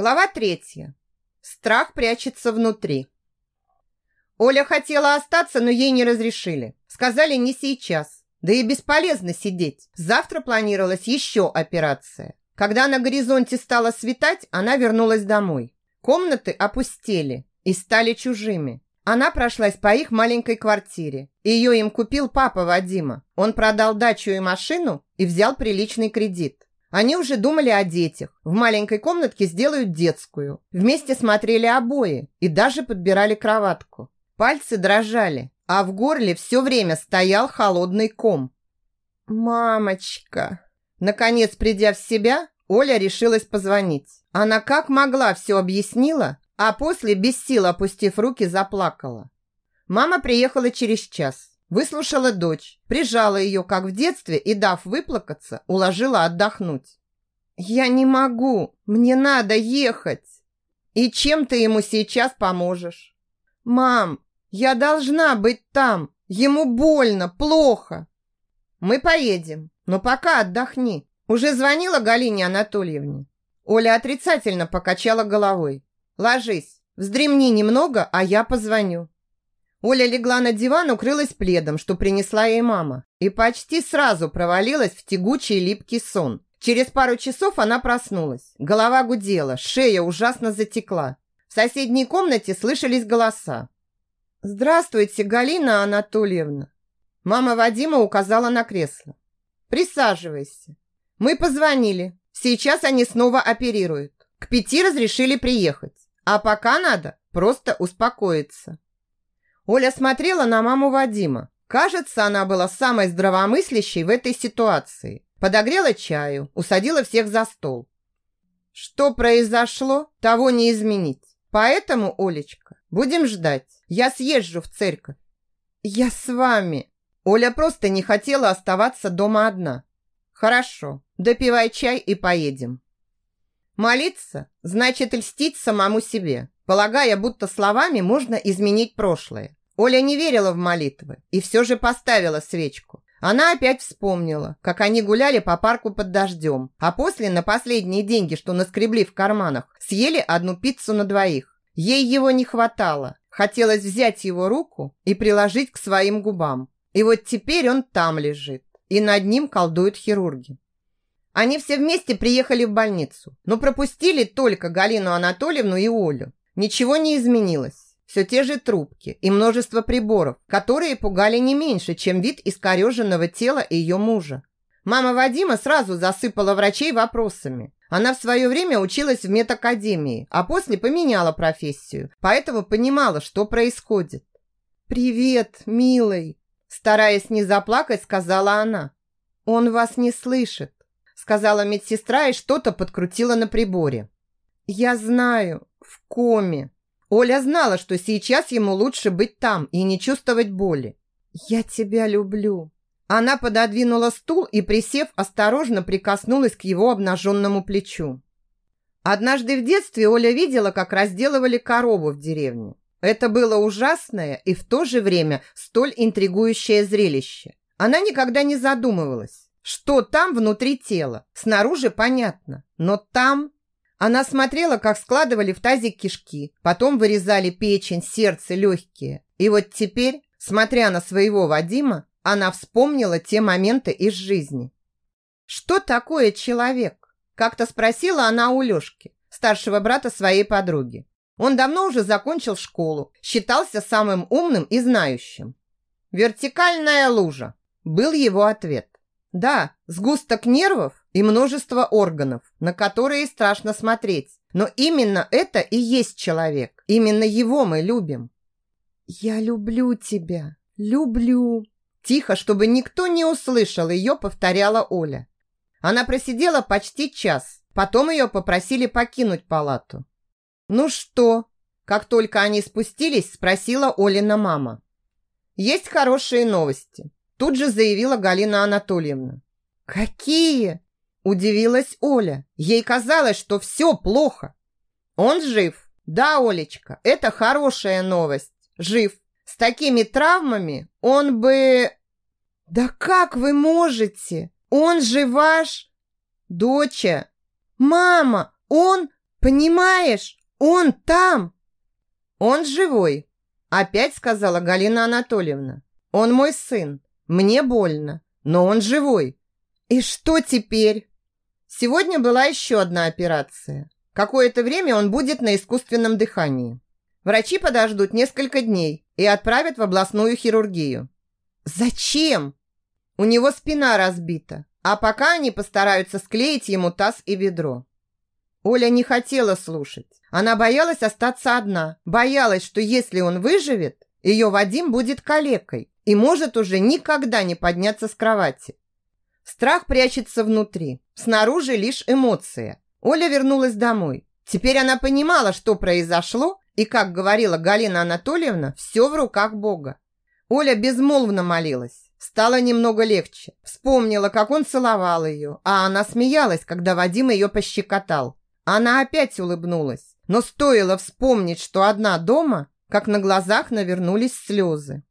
Глава третья. Страх прячется внутри. Оля хотела остаться, но ей не разрешили. Сказали не сейчас. Да и бесполезно сидеть. Завтра планировалась еще операция. Когда на горизонте стало светать, она вернулась домой. Комнаты опустели и стали чужими. Она прошлась по их маленькой квартире. Ее им купил папа Вадима. Он продал дачу и машину и взял приличный кредит. Они уже думали о детях. В маленькой комнатке сделают детскую. Вместе смотрели обои и даже подбирали кроватку. Пальцы дрожали, а в горле все время стоял холодный ком. «Мамочка!» Наконец, придя в себя, Оля решилась позвонить. Она как могла все объяснила, а после, без сил опустив руки, заплакала. Мама приехала через час. Выслушала дочь, прижала ее, как в детстве, и, дав выплакаться, уложила отдохнуть. «Я не могу, мне надо ехать!» «И чем ты ему сейчас поможешь?» «Мам, я должна быть там. Ему больно, плохо. Мы поедем, но пока отдохни. Уже звонила Галине Анатольевне. Оля отрицательно покачала головой. Ложись, вздремни немного, а я позвоню. Оля легла на диван, укрылась пледом, что принесла ей мама, и почти сразу провалилась в тягучий липкий сон. Через пару часов она проснулась. Голова гудела, шея ужасно затекла. В соседней комнате слышались голоса. «Здравствуйте, Галина Анатольевна!» Мама Вадима указала на кресло. «Присаживайся. Мы позвонили. Сейчас они снова оперируют. К пяти разрешили приехать. А пока надо просто успокоиться». Оля смотрела на маму Вадима. Кажется, она была самой здравомыслящей в этой ситуации. Подогрела чаю, усадила всех за стол. Что произошло, того не изменить. Поэтому, Олечка, будем ждать. Я съезжу в церковь. Я с вами. Оля просто не хотела оставаться дома одна. Хорошо, допивай чай и поедем. Молиться значит льстить самому себе, полагая, будто словами можно изменить прошлое. Оля не верила в молитвы и все же поставила свечку. Она опять вспомнила, как они гуляли по парку под дождем, а после на последние деньги, что наскребли в карманах, съели одну пиццу на двоих. Ей его не хватало, Хотелось взять его руку и приложить к своим губам. И вот теперь он там лежит, и над ним колдуют хирурги. Они все вместе приехали в больницу, но пропустили только Галину Анатольевну и Олю. Ничего не изменилось. Все те же трубки и множество приборов, которые пугали не меньше, чем вид искореженного тела ее мужа. Мама Вадима сразу засыпала врачей вопросами. Она в свое время училась в медакадемии, а после поменяла профессию, поэтому понимала, что происходит. «Привет, милый!» Стараясь не заплакать, сказала она. «Он вас не слышит», сказала медсестра и что-то подкрутила на приборе. «Я знаю, в коме». Оля знала, что сейчас ему лучше быть там и не чувствовать боли. «Я тебя люблю», она пододвинула стул и, присев, осторожно прикоснулась к его обнаженному плечу. Однажды в детстве Оля видела, как разделывали корову в деревне. Это было ужасное и в то же время столь интригующее зрелище. Она никогда не задумывалась, что там внутри тела. Снаружи понятно, но там... Она смотрела, как складывали в тазик кишки, потом вырезали печень, сердце, легкие. И вот теперь, смотря на своего Вадима, она вспомнила те моменты из жизни. «Что такое человек?» Как-то спросила она у Лёшки, старшего брата своей подруги. Он давно уже закончил школу, считался самым умным и знающим. «Вертикальная лужа», был его ответ. Да, сгусток нервов и множество органов, на которые страшно смотреть. Но именно это и есть человек. Именно его мы любим. «Я люблю тебя, люблю», Тихо, чтобы никто не услышал ее, повторяла Оля. Она просидела почти час. Потом ее попросили покинуть палату. «Ну что?» Как только они спустились, спросила Олина мама. «Есть хорошие новости», тут же заявила Галина Анатольевна. «Какие?» Удивилась Оля. Ей казалось, что все плохо. «Он жив. Да, Олечка, это хорошая новость. Жив. С такими травмами он бы... Да как вы можете? Он же ваш... Доча. Мама, он... Понимаешь, он там. Он живой, опять сказала Галина Анатольевна. Он мой сын. Мне больно, но он живой. И что теперь? Сегодня была еще одна операция. Какое-то время он будет на искусственном дыхании. Врачи подождут несколько дней и отправят в областную хирургию. Зачем? У него спина разбита, а пока они постараются склеить ему таз и бедро. Оля не хотела слушать. Она боялась остаться одна. Боялась, что если он выживет, ее Вадим будет калекой и может уже никогда не подняться с кровати. Страх прячется внутри. Снаружи лишь эмоция. Оля вернулась домой. Теперь она понимала, что произошло, и, как говорила Галина Анатольевна, все в руках Бога. Оля безмолвно молилась. Стало немного легче. Вспомнила, как он целовал ее, а она смеялась, когда Вадим ее пощекотал. Она опять улыбнулась, но стоило вспомнить, что одна дома, как на глазах навернулись слезы.